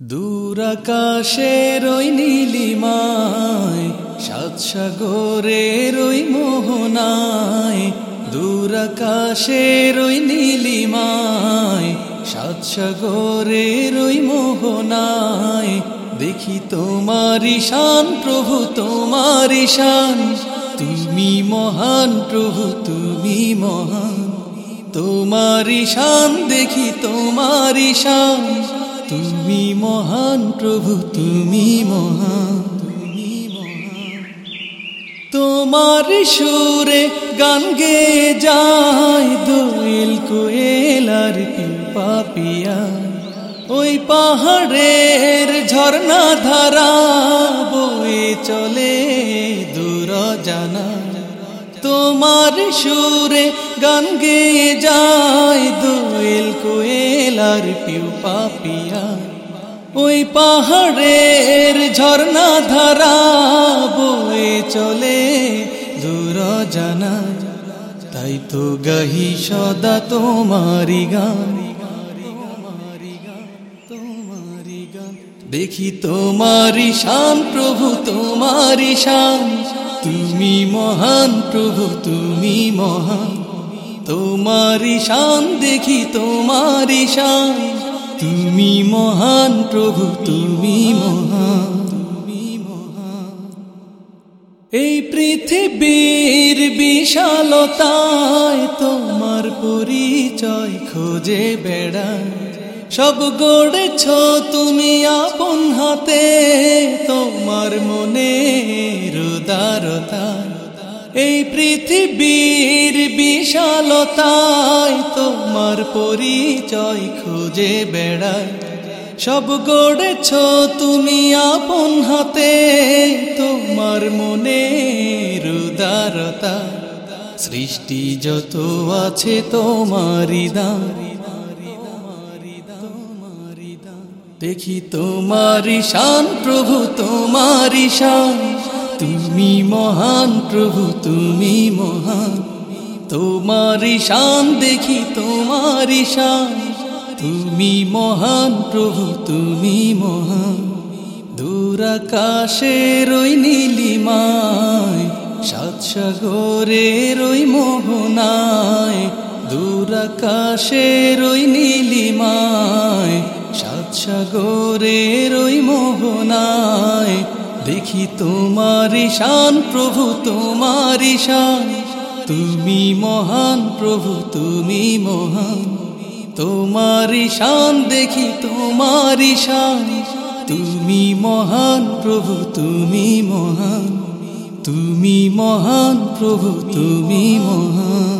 দূরাকাশের ওই নীলিমায়, সাত সাগরের ওই মোহনায়, দূরাকাশের ওই নীলিমায়, সাত সাগরের ওই মোহনায়, দেখি তোমার ঈশান, প্রভু তোমার ঈশান, তুমি মহান, প্রভু তুমি মহান, তোমার ঈশান, দেখি তোমার তুমি মহান প্রভু, তুমি মহান তুমি মহান তোমার সুরে গান গে যায় দোয়েল কোয়েল আর পাপিয়া ওই পাহাড়ের ঝর্ণা ধারা বয়ে চলে দূর জানা। তোমার সুরে গান গে যায় দোয়েল কোয়েল আর পিউ পাপিয়া ওই পাহাড়ের ঝর্ণা ধারা বয়ে চলে দূর জানা। তাই তো গাহি সদা তোমারি গান দেখি তোমারি শান প্রভু তোমারি শান। তুমি মহান প্রভু, তুমি মহান। তোমারি শান দেখি তোমারি শান। তুমি মহান প্রভু, তুমি মহান এই পৃথিবীর বিশালতায় তোমার পরিচয় খোঁজে বেড়ায় সব গড়েছ তুমি আপন হাতে, তোমার মনে এই পৃথিবীর বিশালতায় তোমার পরিচয় খুঁজে বেড়ায় সব গড়েছ তুমি আপন হাতে, তোমার মনে রুদারতা সৃষ্টি যত আছে তোমারি দাঁড়ি দেখি তোমারি শান, প্রভু তোমারি শান। তুমি মহান প্রভু, তুমি মহান। তোমারি শান দেখি তোমারি শান। তুমি মহান প্রভু, তুমি মহান। দূরাকাশের ওই নীলিমায়, সাত সাগরের ওই মোহনায়, দূরাকাশের ওই নীলিমায়, সাত সাগরের মোহনায় দেখি তোমার শান প্রভু তোমার শান তুমি মহান, প্রভু তুমি মহান। তোমার শান দেখি তোমার শান তুমি মহান, প্রভু তুমি মহান। তুমি মহান, প্রভু তুমি মহান।